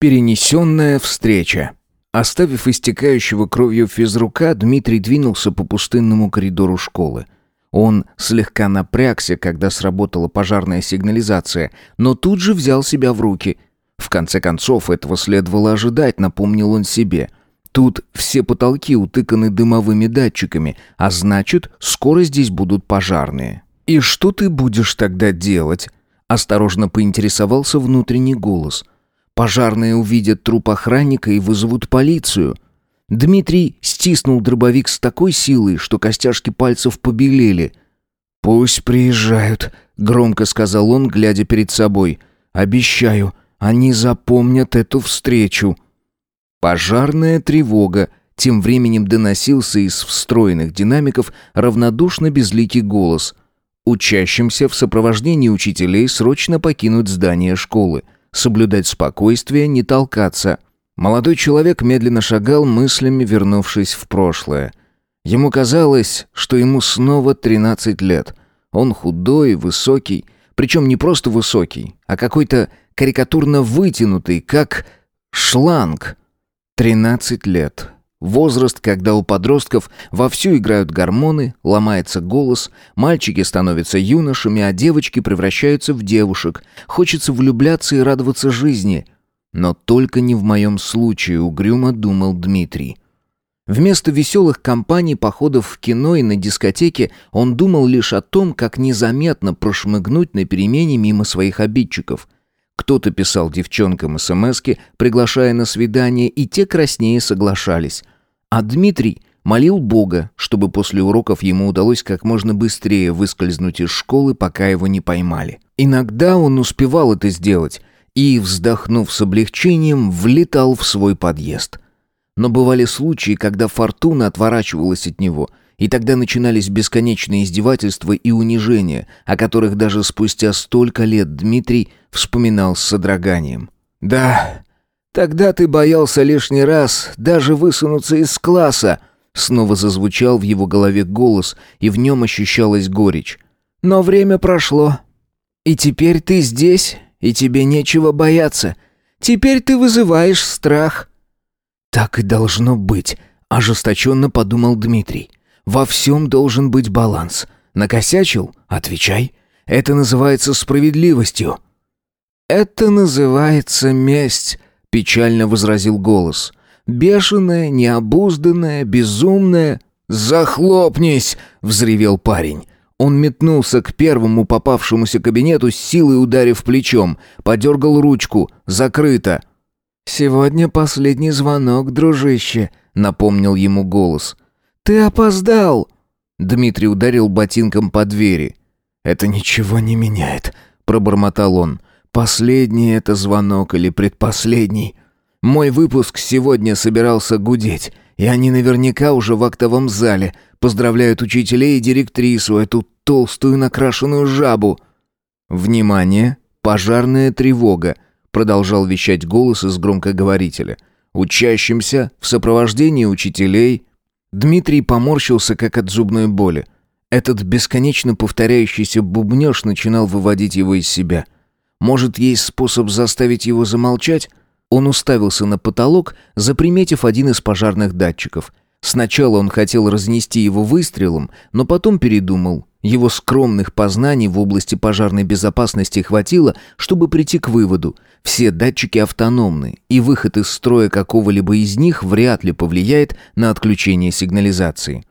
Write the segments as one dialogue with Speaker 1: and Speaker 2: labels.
Speaker 1: Перенесенная встреча. Оставив истекающего кровью физрука, Дмитрий двинулся по пустынному коридору школы. Он слегка напрягся, когда сработала пожарная сигнализация, но тут же взял себя в руки. В конце концов, этого следовало ожидать, напомнил он себе. Тут все потолки утыканы дымовыми датчиками, а значит, скоро здесь будут пожарные. «И что ты будешь тогда делать?» Осторожно поинтересовался внутренний голос – Пожарные увидят труп охранника и вызовут полицию. Дмитрий стиснул дробовик с такой силой, что костяшки пальцев побелели. «Пусть приезжают», — громко сказал он, глядя перед собой. «Обещаю, они запомнят эту встречу». Пожарная тревога. Тем временем доносился из встроенных динамиков равнодушно безликий голос. Учащимся в сопровождении учителей срочно покинуть здание школы соблюдать спокойствие, не толкаться. Молодой человек медленно шагал мыслями, вернувшись в прошлое. Ему казалось, что ему снова 13 лет. Он худой, высокий, причем не просто высокий, а какой-то карикатурно вытянутый, как шланг. 13 лет. Возраст, когда у подростков вовсю играют гормоны, ломается голос, мальчики становятся юношами, а девочки превращаются в девушек. Хочется влюбляться и радоваться жизни. Но только не в моем случае, угрюмо думал Дмитрий. Вместо веселых компаний, походов в кино и на дискотеке он думал лишь о том, как незаметно прошмыгнуть на перемене мимо своих обидчиков – кто-то писал девчонкам СМСки, приглашая на свидание, и те краснее соглашались. А Дмитрий молил Бога, чтобы после уроков ему удалось как можно быстрее выскользнуть из школы, пока его не поймали. Иногда он успевал это сделать и, вздохнув с облегчением, влетал в свой подъезд. Но бывали случаи, когда фортуна отворачивалась от него – и тогда начинались бесконечные издевательства и унижения, о которых даже спустя столько лет Дмитрий вспоминал с содроганием. «Да, тогда ты боялся лишний раз даже высунуться из класса», снова зазвучал в его голове голос, и в нем ощущалась горечь. «Но время прошло. И теперь ты здесь, и тебе нечего бояться. Теперь ты вызываешь страх». «Так и должно быть», — ожесточенно подумал Дмитрий. Во всем должен быть баланс. Накосячил? Отвечай. Это называется справедливостью». «Это называется месть», — печально возразил голос. «Бешеная, необузданная, безумная...» «Захлопнись!» — взревел парень. Он метнулся к первому попавшемуся кабинету, с силой ударив плечом. Подергал ручку. Закрыто. «Сегодня последний звонок, дружище», — напомнил ему голос. «Ты опоздал!» Дмитрий ударил ботинком по двери. «Это ничего не меняет», — пробормотал он. «Последний это звонок или предпоследний? Мой выпуск сегодня собирался гудеть, и они наверняка уже в актовом зале поздравляют учителей и директрису, эту толстую накрашенную жабу». «Внимание! Пожарная тревога!» — продолжал вещать голос из громкоговорителя. «Учащимся в сопровождении учителей, Дмитрий поморщился, как от зубной боли. Этот бесконечно повторяющийся бубнёж начинал выводить его из себя. Может, есть способ заставить его замолчать? Он уставился на потолок, заприметив один из пожарных датчиков. Сначала он хотел разнести его выстрелом, но потом передумал. Его скромных познаний в области пожарной безопасности хватило, чтобы прийти к выводу. Все датчики автономны, и выход из строя какого-либо из них вряд ли повлияет на отключение сигнализации.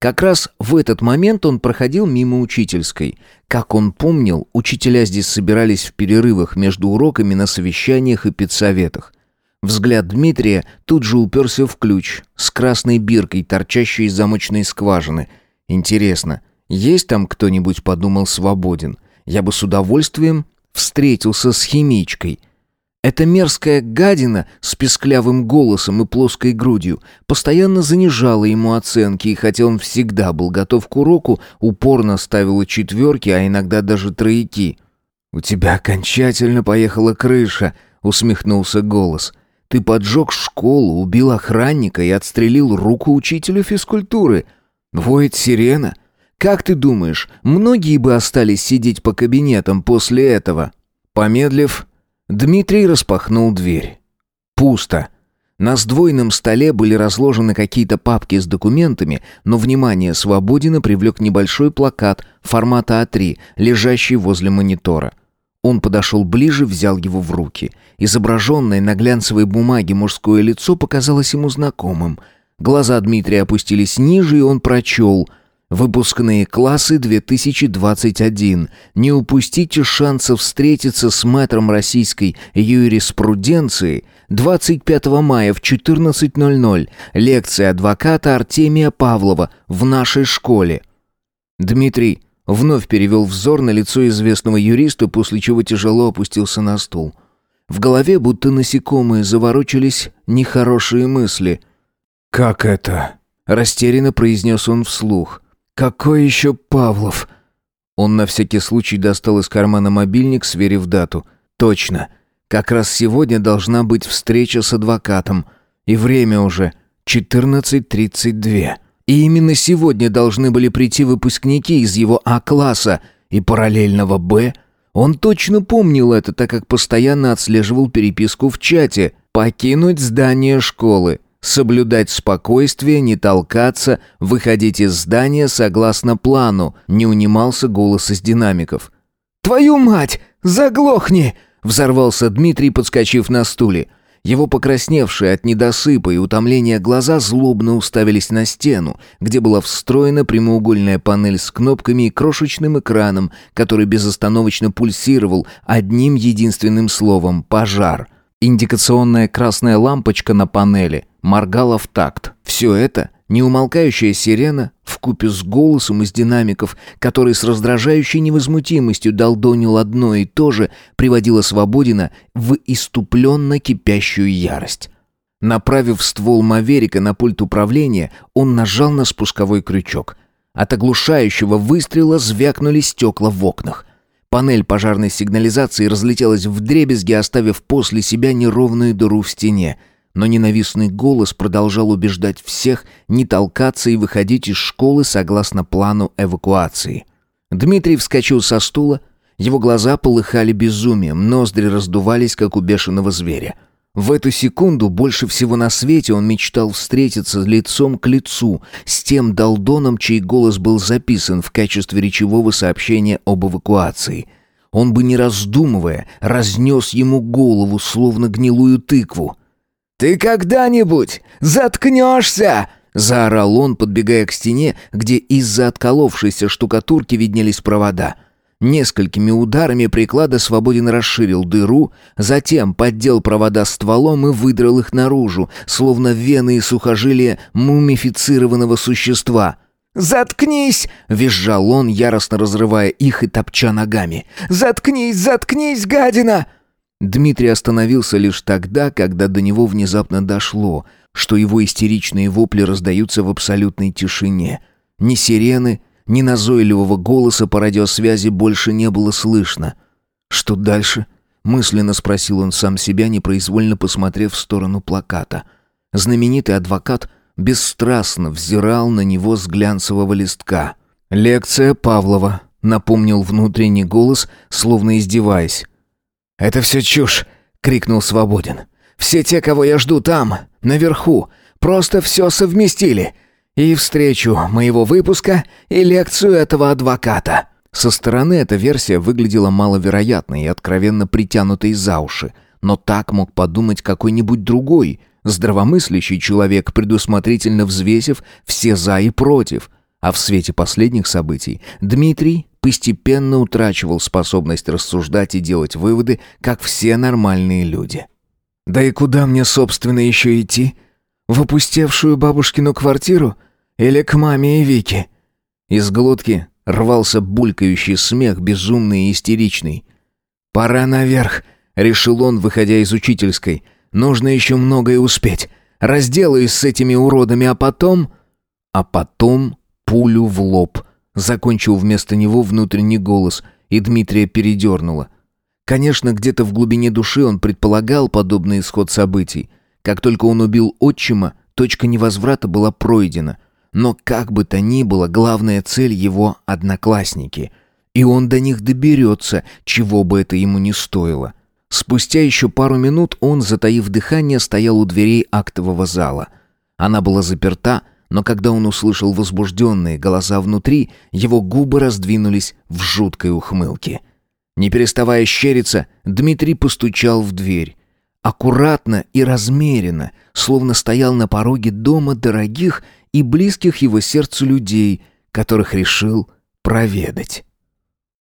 Speaker 1: Как раз в этот момент он проходил мимо учительской. Как он помнил, учителя здесь собирались в перерывах между уроками на совещаниях и педсоветах. Взгляд Дмитрия тут же уперся в ключ с красной биркой, торчащей из замочной скважины. Интересно, есть там кто-нибудь, подумал, свободен? Я бы с удовольствием встретился с химичкой. Эта мерзкая гадина с песклявым голосом и плоской грудью постоянно занижала ему оценки, и хотя он всегда был готов к уроку, упорно ставила четверки, а иногда даже трояки. «У тебя окончательно поехала крыша», — усмехнулся голос. «Ты поджег школу, убил охранника и отстрелил руку учителю физкультуры. Воет сирена. Как ты думаешь, многие бы остались сидеть по кабинетам после этого?» Помедлив, Дмитрий распахнул дверь. Пусто. На сдвоенном столе были разложены какие-то папки с документами, но внимание Свободина привлек небольшой плакат формата А3, лежащий возле монитора. Он подошел ближе, взял его в руки. Изображенное на глянцевой бумаге мужское лицо показалось ему знакомым. Глаза Дмитрия опустились ниже, и он прочел — Выпускные классы 2021. Не упустите шанса встретиться с мэтром российской юриспруденции 25 мая в 14.00. Лекция адвоката Артемия Павлова в нашей школе. Дмитрий вновь перевел взор на лицо известного юриста, после чего тяжело опустился на стул. В голове будто насекомые заворочились нехорошие мысли.
Speaker 2: «Как это?»
Speaker 1: – растерянно произнес он вслух. «Какой еще Павлов?» Он на всякий случай достал из кармана мобильник, сверив дату. «Точно. Как раз сегодня должна быть встреча с адвокатом. И время уже 14.32. И именно сегодня должны были прийти выпускники из его А-класса и параллельного Б. Он точно помнил это, так как постоянно отслеживал переписку в чате. «Покинуть здание школы соблюдать спокойствие, не толкаться, выходить из здания согласно плану, не унимался голос из динамиков. «Твою мать! Заглохни!» — взорвался Дмитрий, подскочив на стуле. Его покрасневшие от недосыпа и утомления глаза злобно уставились на стену, где была встроена прямоугольная панель с кнопками и крошечным экраном, который безостановочно пульсировал одним единственным словом «пожар». Индикационная красная лампочка на панели моргала в такт. Все это неумолкающая сирена вкупе с голосом из динамиков, который с раздражающей невозмутимостью долдонил одно и то же, приводила Свободина в иступленно кипящую ярость. Направив ствол Маверика на пульт управления, он нажал на спусковой крючок. От оглушающего выстрела звякнули стекла в окнах. Панель пожарной сигнализации разлетелась в дребезги, оставив после себя неровную дыру в стене. Но ненавистный голос продолжал убеждать всех не толкаться и выходить из школы согласно плану эвакуации. Дмитрий вскочил со стула, его глаза полыхали безумием, ноздри раздувались, как у бешеного зверя. В эту секунду больше всего на свете он мечтал встретиться лицом к лицу с тем долдоном, чей голос был записан в качестве речевого сообщения об эвакуации. Он бы, не раздумывая, разнес ему голову, словно гнилую тыкву. «Ты когда-нибудь заткнешься?» — заорал он, подбегая к стене, где из-за отколовшейся штукатурки виднелись провода — Несколькими ударами приклада Свободин расширил дыру, затем поддел провода стволом и выдрал их наружу, словно вены и сухожилия мумифицированного существа. «Заткнись!» — визжал он, яростно разрывая их и топча ногами. «Заткнись, заткнись, гадина!» Дмитрий остановился лишь тогда, когда до него внезапно дошло, что его истеричные вопли раздаются в абсолютной тишине. Ни сирены, ни назойливого голоса по радиосвязи больше не было слышно. «Что дальше?» — мысленно спросил он сам себя, непроизвольно посмотрев в сторону плаката. Знаменитый адвокат бесстрастно взирал на него с глянцевого листка. «Лекция Павлова», — напомнил внутренний голос, словно издеваясь. «Это все чушь!» — крикнул Свободин. «Все те, кого я жду там, наверху, просто все совместили. И встречу моего выпуска, и лекцию этого адвоката». Со стороны эта версия выглядела маловероятной и откровенно притянутой за уши. Но так мог подумать какой-нибудь другой, здравомыслящий человек, предусмотрительно взвесив все «за» и «против». А в свете последних событий Дмитрий постепенно утрачивал способность рассуждать и делать выводы, как все нормальные люди. «Да и куда мне, собственно, еще идти?» В опустевшую бабушкину квартиру? Или к маме и Вике?» Из глотки рвался булькающий смех, безумный и истеричный. «Пора наверх», — решил он, выходя из учительской. «Нужно еще многое успеть. Разделаюсь с этими уродами, а потом...» А потом пулю в лоб. Закончил вместо него внутренний голос, и Дмитрия передернуло. Конечно, где-то в глубине души он предполагал подобный исход событий — как только он убил отчима, точка невозврата была пройдена. Но как бы то ни было, главная цель его — одноклассники. И он до них доберется, чего бы это ему ни стоило. Спустя еще пару минут он, затаив дыхание, стоял у дверей актового зала. Она была заперта, но когда он услышал возбужденные голоса внутри, его губы раздвинулись в жуткой ухмылке. Не переставая щериться, Дмитрий постучал в дверь. Аккуратно и размеренно, словно стоял на пороге дома дорогих и близких его сердцу людей, которых решил проведать.